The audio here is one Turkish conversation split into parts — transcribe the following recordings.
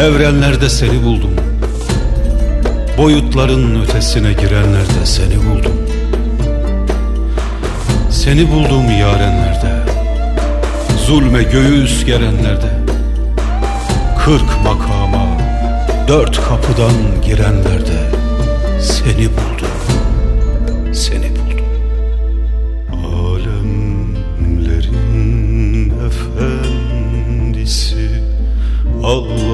Evrenlerde seni buldum. Boyutların ötesine girenlerde seni buldum. Seni buldum yarenlerde. Zulme göğüs gerenlerde Kırk makama Dört kapıdan girenlerde Seni buldum. Seni buldum. Alemlerin efendisi Allah'ın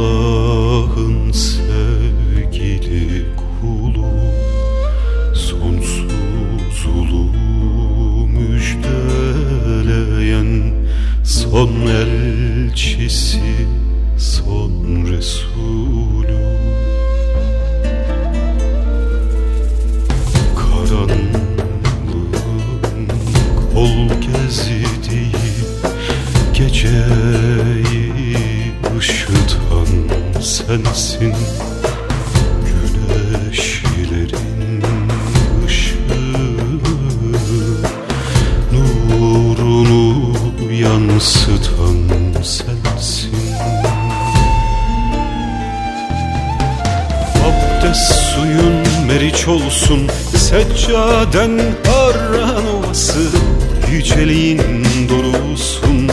kol gezdiği Geceyi ışıtan sensin. Güneşlerin ışığı Nurunu yansıtan sensin. Abdest suyun meriç olsun Seccaden arran ovası Yüceliğin dorusun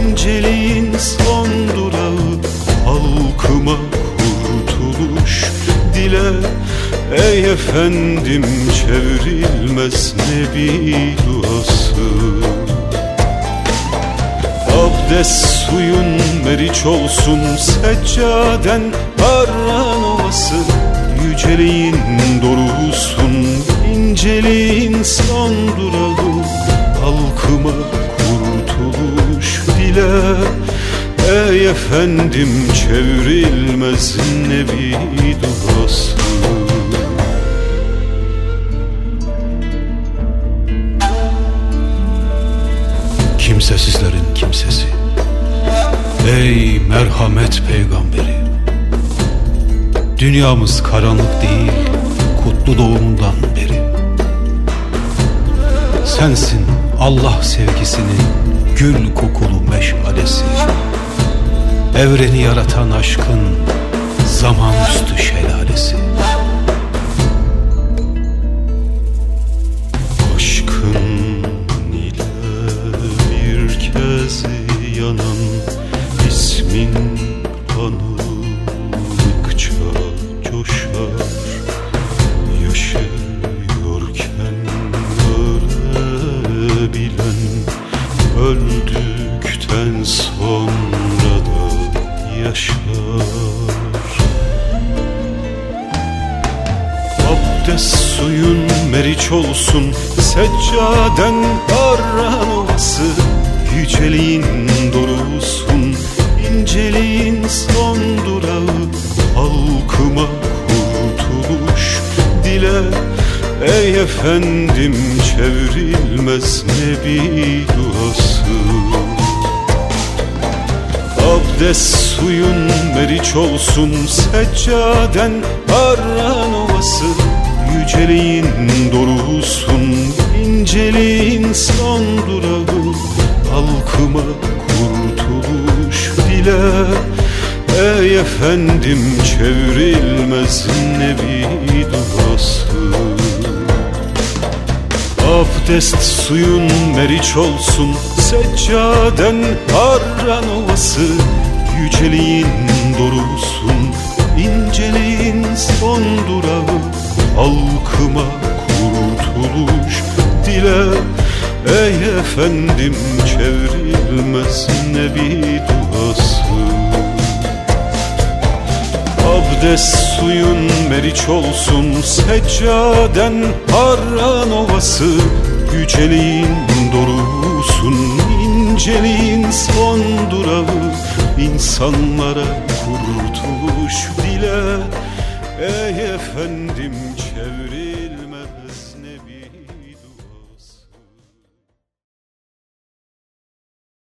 inceliğin son durağı. Halkıma kurtuluş dile Ey efendim çevrilmez nebi duası. Abdest suyun meriç olsun seccaden arran ovası Yüceliğin dorusun inceliğin son durağı dile Ey efendim çevrilmez nebi duası Kimsesizlerin kimsesi. Ey merhamet peygamberi. Dünyamız karanlık değil Kutlu doğumundan beri. Sensin Allah sevgisinin Gül kokulu meşalesi Evreni yaratan aşkın Zaman üstü şelalesi. Aşkın ile bir kez yanan ismin anıldıkça meriç olsun Seccaden arran ovası Yüceliğin dorusun inceliğin son durağı. Halkıma kurtuluş dile Ey efendim çevrilmez nebi duası. Abdest suyun meriç olsun seccaden arran ovası Yüceliğin dorusun inceliğin son durağı. Halkıma kurtuluş dile Ey efendim çevrilmez nebi duası. Abdest suyun meriç olsun Seccaden arran ovası. Yüceliğin dorusun inceliğin son durağı Halkıma kurtuluş dile. Ey efendim çevrilmez nebi duası. Abdest suyun meriç olsun seccaden arran ovası Yüceliğin dorusun inceliğin son durağı. İnsanlara kurtuluş dile efendim çevir